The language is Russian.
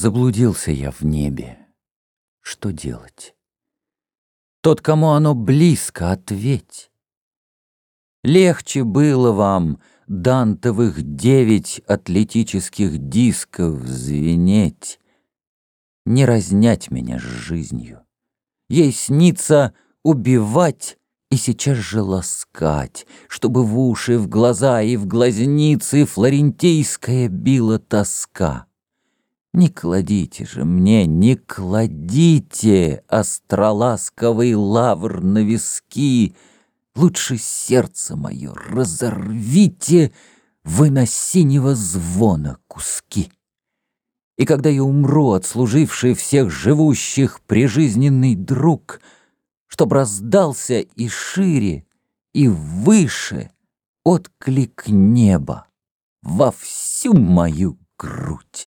Заблудился я в небе. Что делать? Тот, кому оно близко, ответь. Легче было вам Дантовых девять атлетических дисков звенеть, Не разнять меня с жизнью. Ей снится убивать и сейчас же ласкать, Чтобы в уши, в глаза и в глазницы Флорентийская била тоска. Не кладите же мне, не кладите Остроласковый лавр на виски, Лучше сердце мое разорвите Вы на синего звона куски. И когда я умру, отслуживший всех живущих Прижизненный друг, Чтоб раздался и шире, и выше Отклик неба во всю мою грудь.